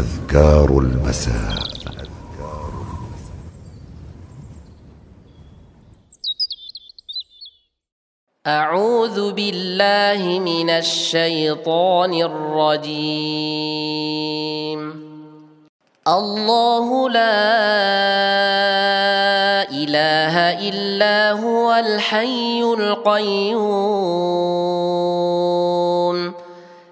أذكار المساء. أعوذ بالله من الشيطان الرجيم. الله لا إله إلا هو الحي القيوم.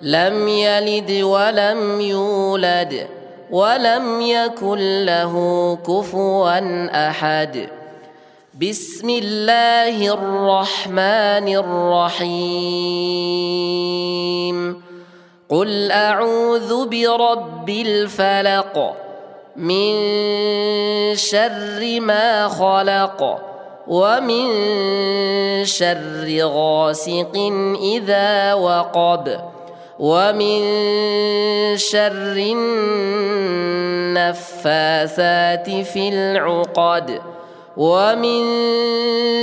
لم يلد ولم يولد ولم يكن له كفوا أحد. بسم الله الرحمن الرحيم. قل أعوذ برب الفلق من شر ما خلق ومن شر غاسق إذا وقب. ومن شر النفاثات في العقد ومن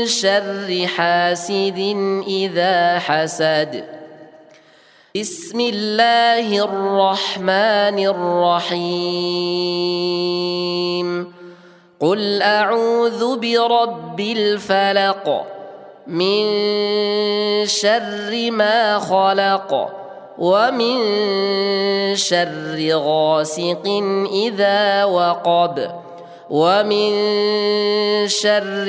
شر حاسد إذا حسد. بسم الله الرحمن الرحيم. قل أعوذ برب الفلق من شر ما خلق ومن شر غاسق إذا وقب ومن شر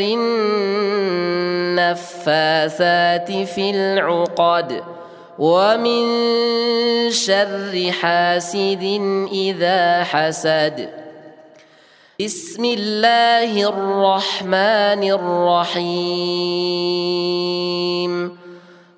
النفاثات في العقد ومن شر حاسد إذا حسد. بسم الله الرحمن الرحيم.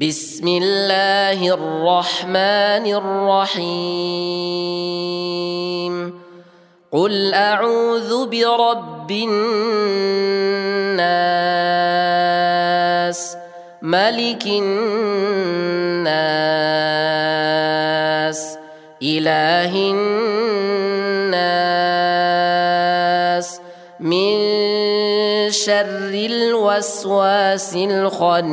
بسم الله الرحمن الرحيم. قل أعوذ برب الناس ملك الناس إله الناس. شر الوسواس الخناس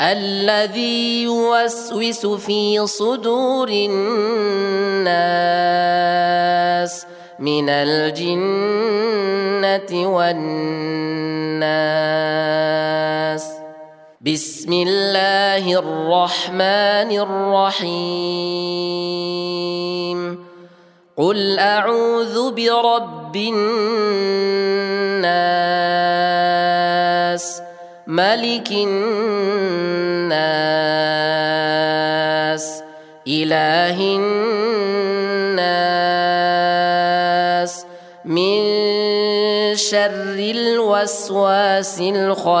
الذي يوسوس في صدور الناس من الجنة والناس. بسم الله الرحمن الرحيم. قل أعوذ برب الناس ملك الناس إله الناس. من شر الوسواس الخناس.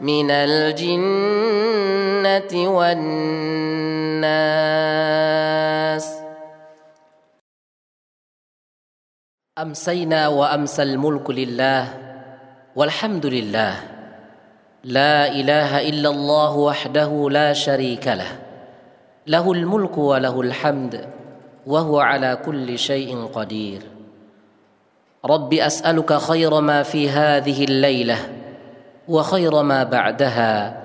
من الجنة والناس. أمسينا وأمسى الملك لله والحمد لله. لا إله إلا الله وحده لا شريك له. له الملك وله الحمد وهو على كل شيء قدير. رب أسألك خير ما في هذه الليلة وخير ما بعدها.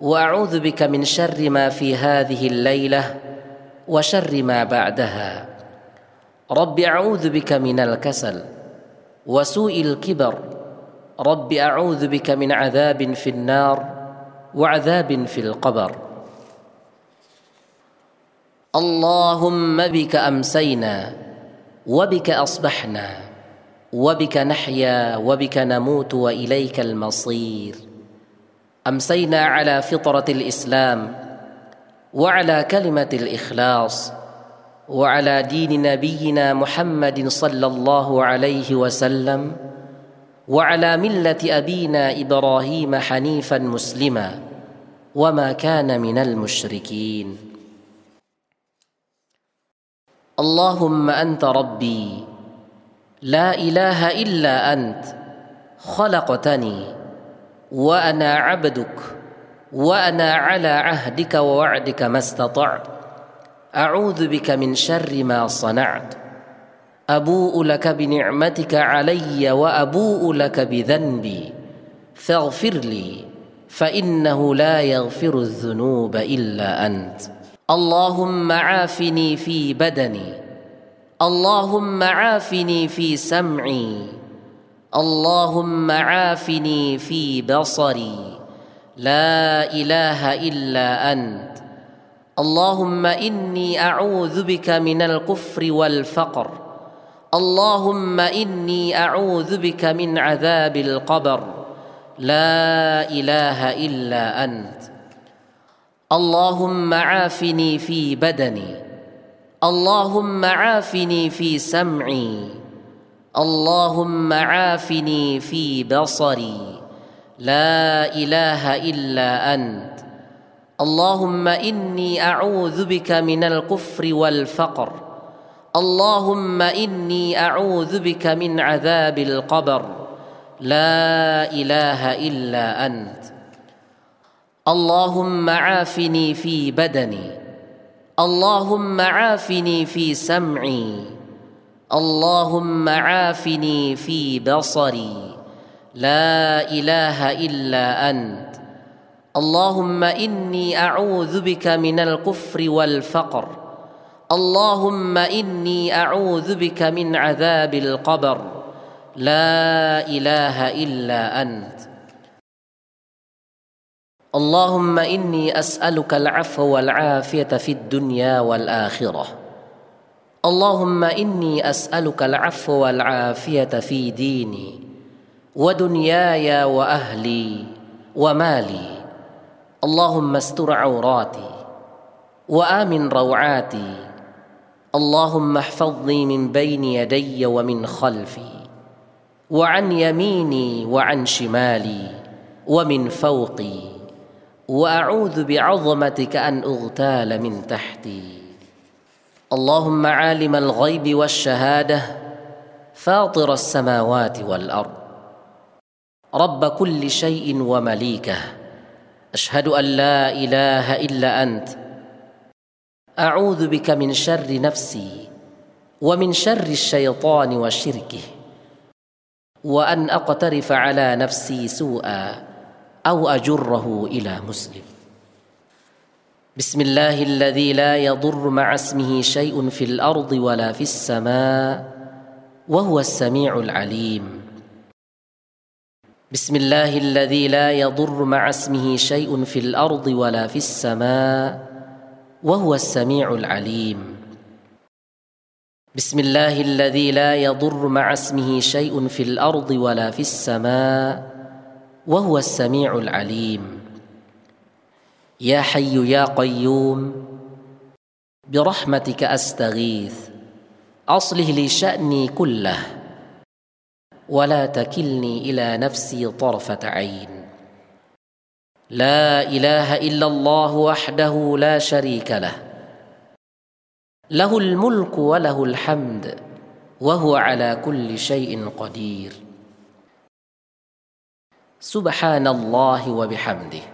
وأعوذ بك من شر ما في هذه الليلة وشر ما بعدها. رب أعوذ بك من الكسل وسوء الكبر. رب أعوذ بك من عذاب في النار وعذاب في القبر. اللهم بك أمسينا وبك أصبحنا. وبك نحيا وبك نموت وإليك المصير. أمسينا على فطرة الإسلام وعلى كلمة الإخلاص وعلى دين نبينا محمد صلى الله عليه وسلم وعلى ملة أبينا إبراهيم حنيفا مسلما وما كان من المشركين. اللهم أنت ربي لا إله إلا أنت خلقتني وأنا عبدك وأنا على عهدك ووعدك ما استطعت. أعوذ بك من شر ما صنعت. أبوء لك بنعمتك علي وأبوء لك بذنبي. فاغفر لي فإنه لا يغفر الذنوب إلا أنت. اللهم عافني في بدني اللهم عافني في سمعي. اللهم عافني في بصري. لا إله إلا أنت. اللهم إني أعوذ بك من الكفر والفقر. اللهم إني أعوذ بك من عذاب القبر. لا إله إلا أنت. اللهم عافني في بدني. اللهم عافني في سمعي. اللهم عافني في بصري. لا إله إلا أنت. اللهم إني أعوذ بك من الكفر والفقر. اللهم إني أعوذ بك من عذاب القبر. لا إله إلا أنت. اللهم عافني في بدني. اللهم عافني في سمعي. اللهم عافني في بصري. لا إله إلا أنت. اللهم إني أعوذ بك من الكفر والفقر. اللهم إني أعوذ بك من عذاب القبر. لا إله إلا أنت. اللهم إني أسألك العفو والعافية في الدنيا والآخرة. اللهم إني أسألك العفو والعافية في ديني ودنياي وأهلي ومالي. اللهم استر عوراتي وآمن روعاتي. اللهم احفظني من بين يدي ومن خلفي وعن يميني وعن شمالي ومن فوقي. وأعوذ بعظمتك أن أغتال من تحتي. اللهم عالم الغيب والشهادة فاطر السماوات والأرض. رب كل شيء ومليكه. أشهد أن لا إله إلا أنت. أعوذ بك من شر نفسي ومن شر الشيطان وشركه. وأن أقترف على نفسي سوءا أو أجره إلى مسلم. بسم الله الذي لا يضر مع اسمه شيء في الأرض ولا في السماء وهو السميع العليم. بسم الله الذي لا يضر مع اسمه شيء في الأرض ولا في السماء وهو السميع العليم. بسم الله الذي لا يضر مع اسمه شيء في الأرض ولا في السماء وهو السميع العليم. يا حي يا قيوم برحمتك أستغيث. أصلح لي شأني كله ولا تكلني إلى نفسي طرفة عين. لا إله إلا الله وحده لا شريك له. له الملك وله الحمد وهو على كل شيء قدير. سبحان الله وبحمده.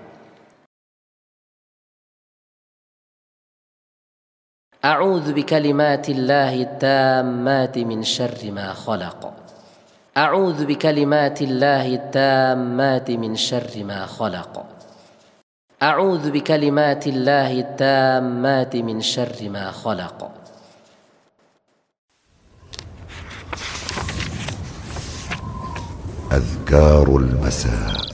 أعوذ بكلمات الله التامات من شر ما خلق. أعوذ بكلمات الله التامات من شر ما خلق. أعوذ بكلمات الله التامات من شر ما خلق. أذكار المساء.